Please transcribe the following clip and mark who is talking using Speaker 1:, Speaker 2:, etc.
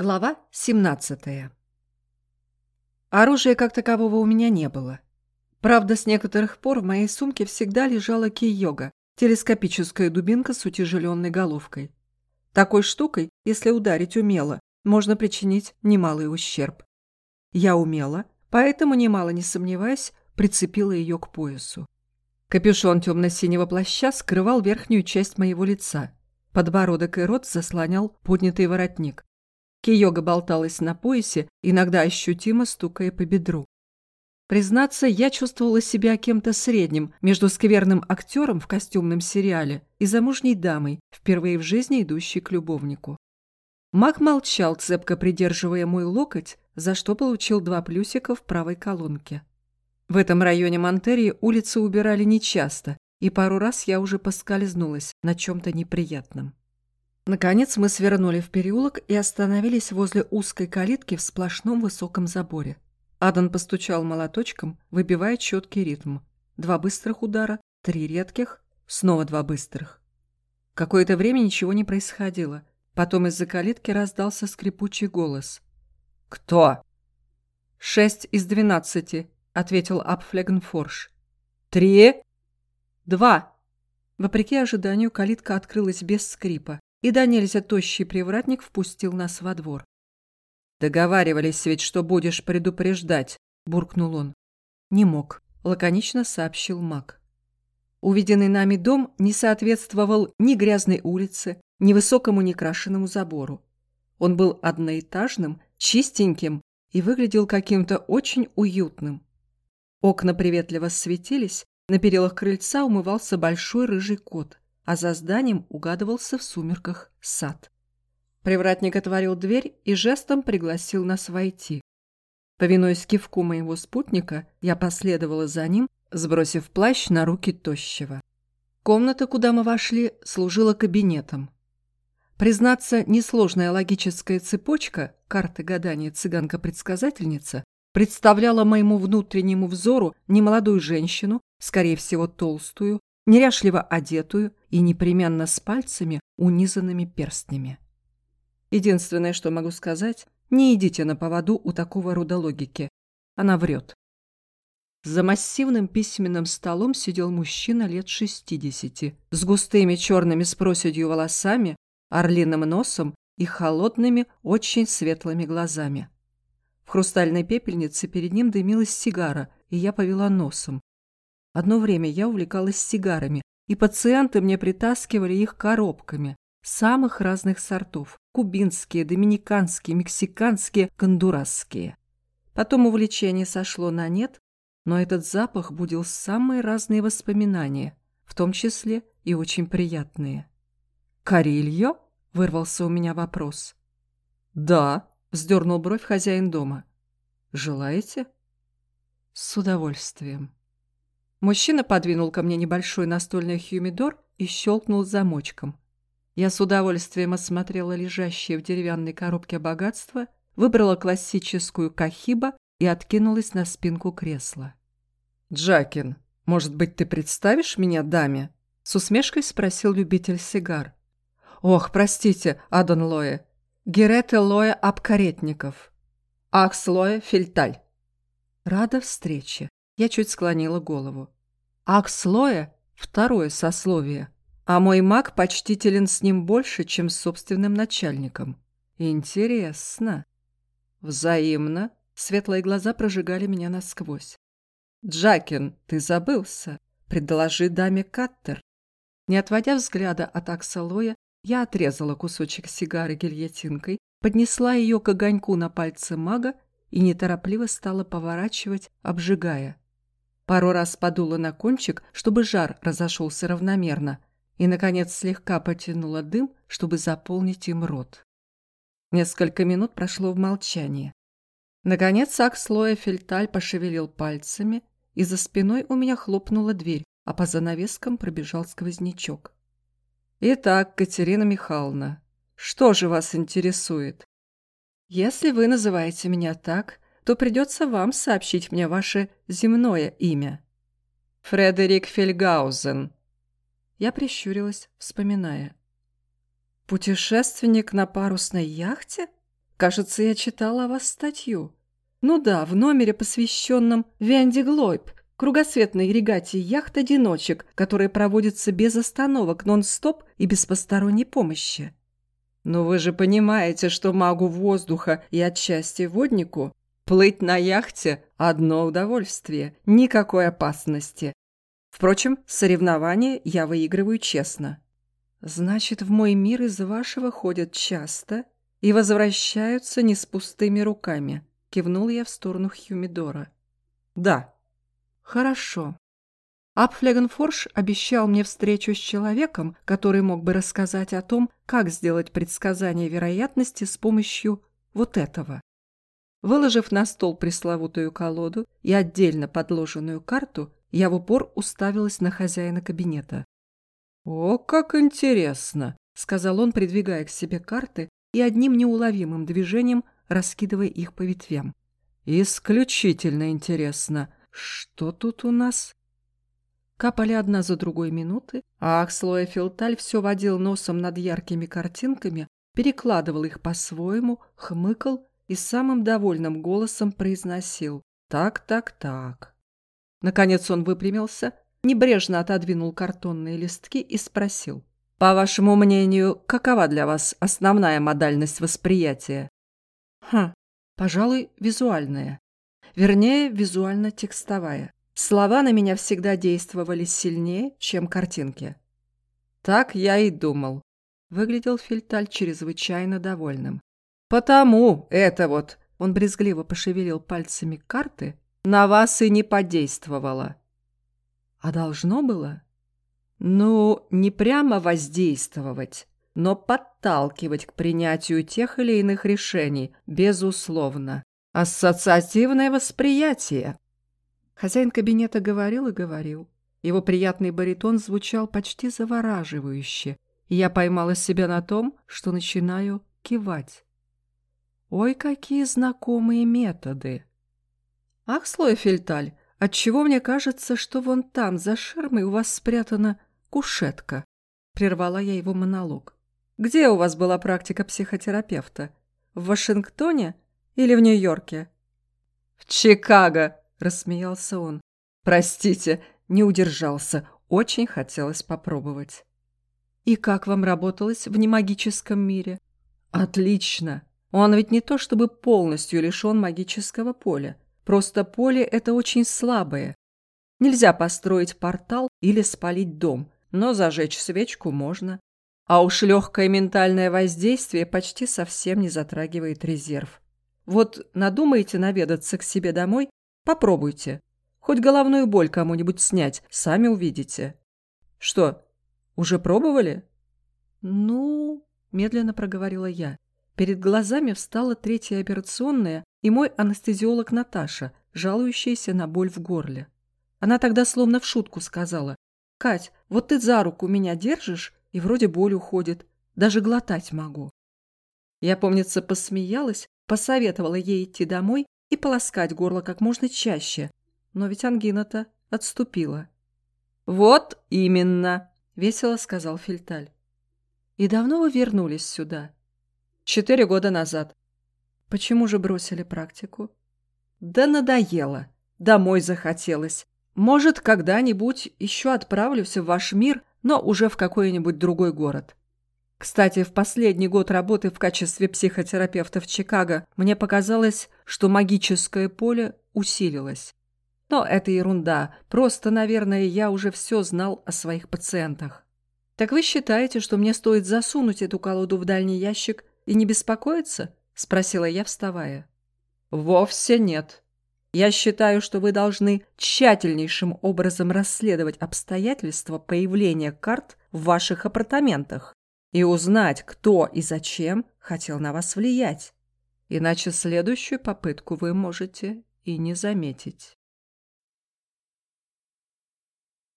Speaker 1: Глава 17. Оружия как такового у меня не было. Правда, с некоторых пор в моей сумке всегда лежала кей-йога, телескопическая дубинка с утяжеленной головкой. Такой штукой, если ударить умело, можно причинить немалый ущерб. Я умела, поэтому, немало не сомневаясь, прицепила ее к поясу. Капюшон темно-синего плаща скрывал верхнюю часть моего лица. Подбородок и рот заслонял поднятый воротник. Киёга болталась на поясе, иногда ощутимо стукая по бедру. Признаться, я чувствовала себя кем-то средним между скверным актером в костюмном сериале и замужней дамой, впервые в жизни идущей к любовнику. Мак молчал, цепко придерживая мой локоть, за что получил два плюсика в правой колонке. В этом районе Монтерии улицы убирали нечасто, и пару раз я уже поскользнулась на чем-то неприятном. Наконец мы свернули в переулок и остановились возле узкой калитки в сплошном высоком заборе. Адан постучал молоточком, выбивая четкий ритм. Два быстрых удара, три редких, снова два быстрых. Какое-то время ничего не происходило. Потом из-за калитки раздался скрипучий голос. «Кто?» «Шесть из двенадцати», — ответил Апфлегенфорш. «Три?» «Два». Вопреки ожиданию, калитка открылась без скрипа и да нельзя тощий привратник впустил нас во двор. «Договаривались ведь, что будешь предупреждать», – буркнул он. «Не мог», – лаконично сообщил маг. Увиденный нами дом не соответствовал ни грязной улице, ни высокому некрашенному забору. Он был одноэтажным, чистеньким и выглядел каким-то очень уютным. Окна приветливо светились, на перилах крыльца умывался большой рыжий кот а за зданием угадывался в сумерках сад. Привратник отворил дверь и жестом пригласил нас войти. Повинуясь кивку моего спутника, я последовала за ним, сбросив плащ на руки тощего. Комната, куда мы вошли, служила кабинетом. Признаться, несложная логическая цепочка, карты гадания цыганка-предсказательница, представляла моему внутреннему взору немолодую женщину, скорее всего толстую, неряшливо одетую и непременно с пальцами, унизанными перстнями. Единственное, что могу сказать, не идите на поводу у такого рода логики. Она врет. За массивным письменным столом сидел мужчина лет шестидесяти, с густыми черными с проседью волосами, орлиным носом и холодными, очень светлыми глазами. В хрустальной пепельнице перед ним дымилась сигара, и я повела носом. Одно время я увлекалась сигарами, и пациенты мне притаскивали их коробками самых разных сортов – кубинские, доминиканские, мексиканские, гондурасские. Потом увлечение сошло на нет, но этот запах будил самые разные воспоминания, в том числе и очень приятные. «Карильо?» – вырвался у меня вопрос. «Да», – вздернул бровь хозяин дома. «Желаете?» «С удовольствием». Мужчина подвинул ко мне небольшой настольный хюмидор и щелкнул замочком. Я с удовольствием осмотрела лежащее в деревянной коробке богатство, выбрала классическую кахиба и откинулась на спинку кресла. «Джакин, может быть, ты представишь меня даме?» С усмешкой спросил любитель сигар. «Ох, простите, Адон Лоэ. Герете Лоэ Абкаретников. Акс Лоэ Фельталь». «Рада встрече», я чуть склонила голову. Акслоя – второе сословие, а мой маг почтителен с ним больше, чем с собственным начальником. Интересно. Взаимно. Светлые глаза прожигали меня насквозь. «Джакин, ты забылся. Предложи даме Каттер». Не отводя взгляда от Аксалоя, я отрезала кусочек сигары гильотинкой, поднесла ее к огоньку на пальце мага и неторопливо стала поворачивать, обжигая. Пару раз подула на кончик, чтобы жар разошелся равномерно, и, наконец, слегка потянула дым, чтобы заполнить им рот. Несколько минут прошло в молчании. Наконец, Акслоя Фельталь пошевелил пальцами, и за спиной у меня хлопнула дверь, а по занавескам пробежал сквознячок. «Итак, Катерина Михайловна, что же вас интересует?» «Если вы называете меня так, то придется вам сообщить мне ваше земное имя». «Фредерик Фельгаузен». Я прищурилась, вспоминая. «Путешественник на парусной яхте? Кажется, я читала о вас статью. Ну да, в номере, посвященном Венди Глойб, кругосветной регате яхт-одиночек, которая проводится без остановок, нон-стоп и без посторонней помощи. Но вы же понимаете, что магу воздуха и отчасти воднику плыть на яхте – одно удовольствие, никакой опасности. Впрочем, соревнования я выигрываю честно. Значит, в мой мир из вашего ходят часто и возвращаются не с пустыми руками. Кивнул я в сторону Хьюмидора. Да. Хорошо. Апфлегенфорш обещал мне встречу с человеком, который мог бы рассказать о том, как сделать предсказание вероятности с помощью вот этого. Выложив на стол пресловутую колоду и отдельно подложенную карту, я в упор уставилась на хозяина кабинета. «О, как интересно!» — сказал он, придвигая к себе карты и одним неуловимым движением раскидывая их по ветвям. «Исключительно интересно. Что тут у нас?» Капали одна за другой минуты, а Акслоя Филталь все водил носом над яркими картинками, перекладывал их по-своему, хмыкал и самым довольным голосом произносил «Так, так, так». Наконец он выпрямился, небрежно отодвинул картонные листки и спросил «По вашему мнению, какова для вас основная модальность восприятия?» Хм, пожалуй, визуальная. Вернее, визуально-текстовая. Слова на меня всегда действовали сильнее, чем картинки. Так я и думал. Выглядел Фильталь чрезвычайно довольным. Потому это вот, он брезгливо пошевелил пальцами карты, на вас и не подействовало. А должно было? Ну, не прямо воздействовать, но подталкивать к принятию тех или иных решений, безусловно. Ассоциативное восприятие. Хозяин кабинета говорил и говорил. Его приятный баритон звучал почти завораживающе, и я поймала себя на том, что начинаю кивать. Ой, какие знакомые методы! Ах, Слоефельталь, отчего мне кажется, что вон там, за ширмой, у вас спрятана кушетка? Прервала я его монолог. Где у вас была практика психотерапевта? В Вашингтоне или в Нью-Йорке?» «В Чикаго!» – рассмеялся он. «Простите, не удержался. Очень хотелось попробовать». «И как вам работалось в немагическом мире?» «Отлично! Он ведь не то чтобы полностью лишен магического поля. Просто поле – это очень слабое. Нельзя построить портал или спалить дом, но зажечь свечку можно. А уж легкое ментальное воздействие почти совсем не затрагивает резерв. Вот надумаете наведаться к себе домой, попробуйте. Хоть головную боль кому-нибудь снять, сами увидите. Что, уже пробовали? Ну, медленно проговорила я. Перед глазами встала третья операционная и мой анестезиолог Наташа, жалующаяся на боль в горле. Она тогда словно в шутку сказала, «Кать, вот ты за руку меня держишь, и вроде боль уходит. Даже глотать могу. Я, помнится, посмеялась, посоветовала ей идти домой и полоскать горло как можно чаще. Но ведь ангина-то отступила. «Вот именно!» — весело сказал Фильталь. «И давно вы вернулись сюда?» «Четыре года назад». «Почему же бросили практику?» «Да надоело. Домой захотелось. Может, когда-нибудь еще отправлюсь в ваш мир но уже в какой-нибудь другой город. Кстати, в последний год работы в качестве психотерапевта в Чикаго мне показалось, что магическое поле усилилось. Но это ерунда, просто, наверное, я уже все знал о своих пациентах. Так вы считаете, что мне стоит засунуть эту колоду в дальний ящик и не беспокоиться? Спросила я, вставая. Вовсе нет. Я считаю, что вы должны тщательнейшим образом расследовать обстоятельства появления карт в ваших апартаментах и узнать, кто и зачем хотел на вас влиять. Иначе следующую попытку вы можете и не заметить.